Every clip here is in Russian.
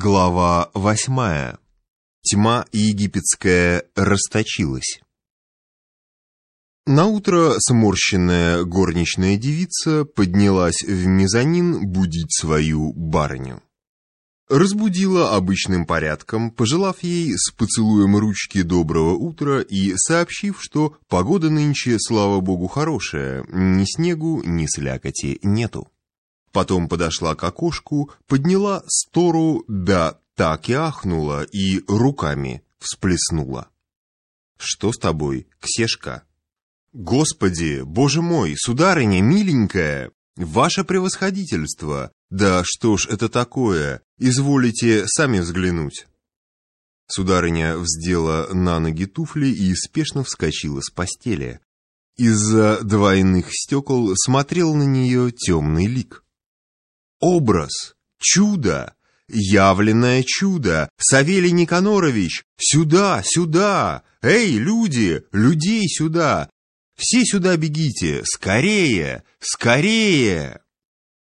Глава восьмая. Тьма египетская расточилась. Наутро сморщенная горничная девица поднялась в мезонин будить свою барыню. Разбудила обычным порядком, пожелав ей с поцелуем ручки доброго утра и сообщив, что погода нынче, слава богу, хорошая, ни снегу, ни слякоти нету. Потом подошла к окошку, подняла стору, да так и ахнула, и руками всплеснула. «Что с тобой, Ксешка?» «Господи, боже мой, сударыня, миленькая, ваше превосходительство! Да что ж это такое? Изволите сами взглянуть!» Сударыня вздела на ноги туфли и спешно вскочила с постели. Из-за двойных стекол смотрел на нее темный лик. Образ, чудо, явленное чудо. Савелий Никанорович, сюда, сюда! Эй, люди, людей сюда! Все сюда бегите, скорее, скорее!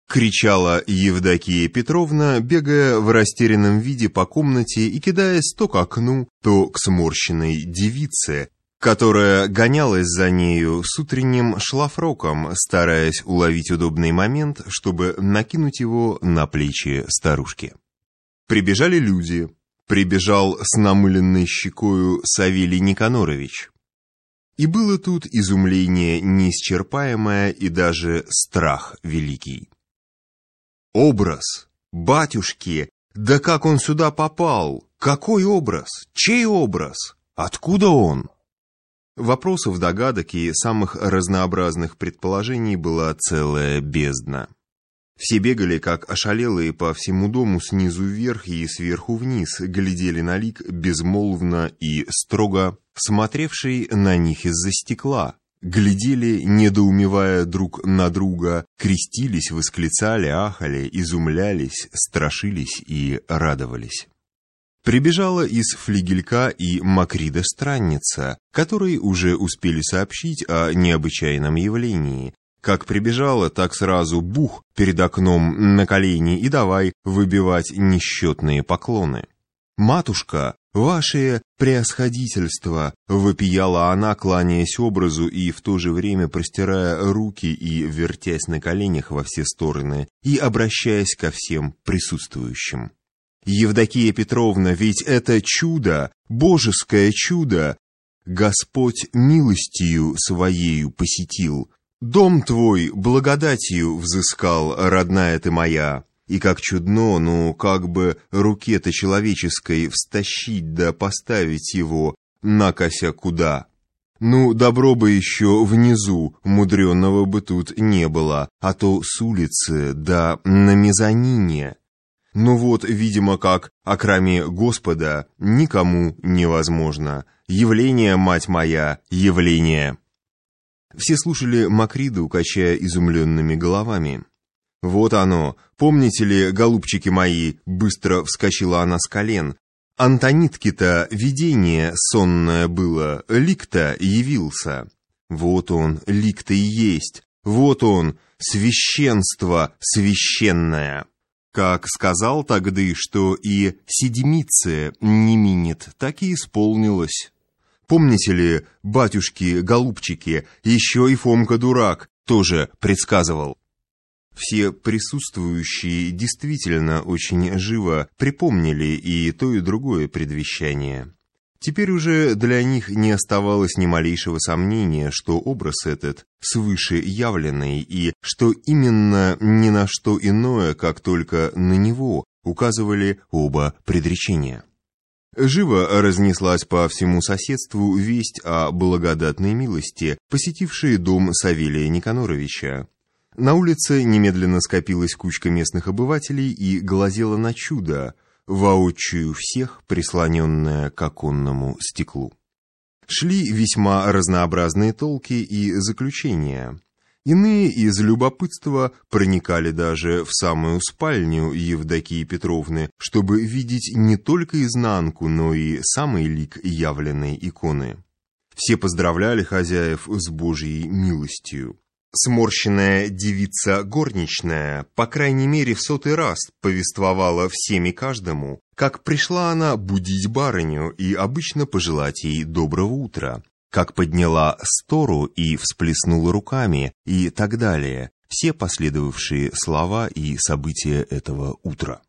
Кричала Евдокия Петровна, бегая в растерянном виде по комнате и кидаясь то к окну, то к сморщенной девице, которая гонялась за нею с утренним шлафроком, стараясь уловить удобный момент, чтобы накинуть его на плечи старушки. Прибежали люди. Прибежал с намыленной щекою Савелий Никанорович. И было тут изумление неисчерпаемое и даже страх великий. Образ, батюшки, да как он сюда попал? Какой образ? Чей образ? Откуда он? Вопросов, догадок и самых разнообразных предположений была целая бездна. Все бегали, как ошалелые, по всему дому снизу вверх и сверху вниз, глядели на лик безмолвно и строго, смотревший на них из-за стекла, глядели, недоумевая друг на друга, крестились, восклицали, ахали, изумлялись, страшились и радовались. Прибежала из флигелька и Макрида-странница, которые уже успели сообщить о необычайном явлении. Как прибежала, так сразу бух перед окном на колени и давай выбивать несчетные поклоны. «Матушка, ваше преосходительство!» — вопияла она, кланяясь образу и в то же время простирая руки и вертясь на коленях во все стороны и обращаясь ко всем присутствующим. Евдокия Петровна, ведь это чудо, божеское чудо. Господь милостью своею посетил. Дом твой благодатью взыскал, родная ты моя. И как чудно, ну, как бы руке-то человеческой встащить да поставить его, накося куда. Ну, добро бы еще внизу, мудренного бы тут не было, а то с улицы, да на мезонине. Но вот, видимо, как, окроме Господа, никому невозможно. Явление, мать моя, явление. Все слушали Макриду, качая изумленными головами. «Вот оно! Помните ли, голубчики мои?» Быстро вскочила она с колен. «Антонитки-то видение сонное было, лик-то явился. Вот он, лик-то и есть, вот он, священство священное!» Как сказал тогда, что и седмице не минет, так и исполнилось. Помните ли, батюшки, голубчики, еще и Фомка-дурак тоже предсказывал. Все присутствующие действительно очень живо припомнили и то, и другое предвещание. Теперь уже для них не оставалось ни малейшего сомнения, что образ этот свыше явленный, и что именно ни на что иное, как только на него, указывали оба предречения. Живо разнеслась по всему соседству весть о благодатной милости, посетившей дом Савелия Никаноровича. На улице немедленно скопилась кучка местных обывателей и глазела на чудо, воочию всех прислоненная к оконному стеклу. Шли весьма разнообразные толки и заключения. Иные из любопытства проникали даже в самую спальню Евдокии Петровны, чтобы видеть не только изнанку, но и самый лик явленной иконы. Все поздравляли хозяев с Божьей милостью. Сморщенная девица горничная, по крайней мере в сотый раз, повествовала всеми каждому, как пришла она будить барыню и обычно пожелать ей доброго утра, как подняла стору и всплеснула руками и так далее, все последовавшие слова и события этого утра.